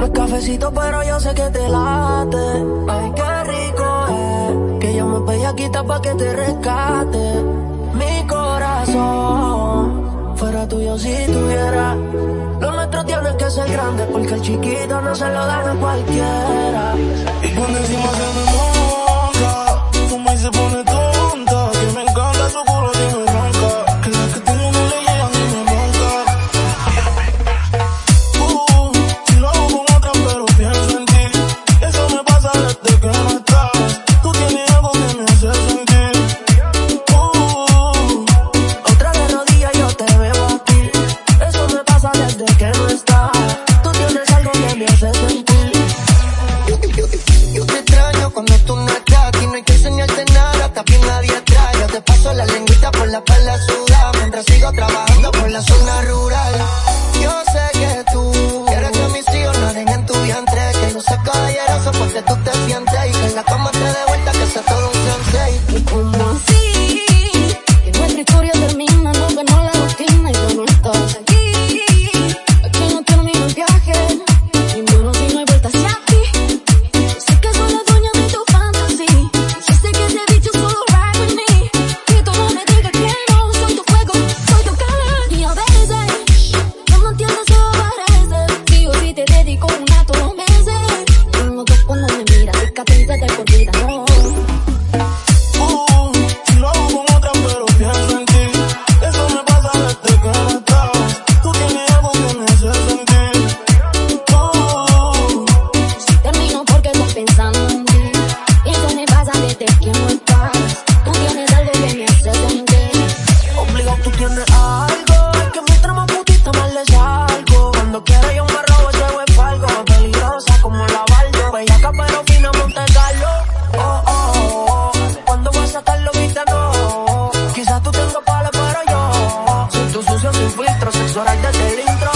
No es cafecito, pero yo sé que te late. Ay, qué rico es. Que yo me quita pa' que te rescate. Mi corazón fuera tuyo si tuviera. Lo nuestro tiene que ser grande porque el chiquito no se lo da a cualquiera. Me. Pasa que no estás. Tú tienes algo que me hace sentir. Obligado tú tienes algo. Es que mientras más putita más le salgo. Cuando quiera yo me robo ese web algo. Peligrosa como la baldo. Bellaca pero fina Monte Carlo. Oh, oh, oh. Cuando voy a sacarlo viste no. Quizás tú tengas palos pero yo. Soy tu sucio sin filtro. Sexo oral desde el intro.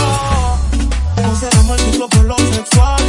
no cerramos el ciclo por lo sexual.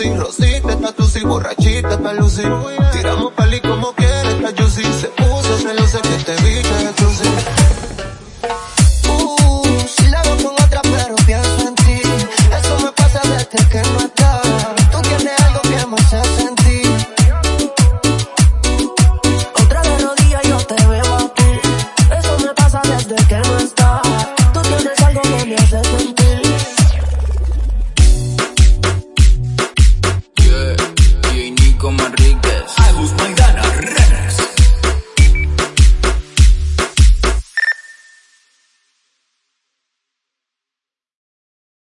Lucy, Rosita, está Tusi, borrachita, está Lucy. Tiramos pali como quieres, está Juicy. Se puso celosa que te vi, que es Uh, si la veo con otra, pero pienso en ti. Eso me pasa desde que no estás. Tú tienes algo que me hace sentir. Otra de rodillas yo te veo aquí. Eso me pasa desde que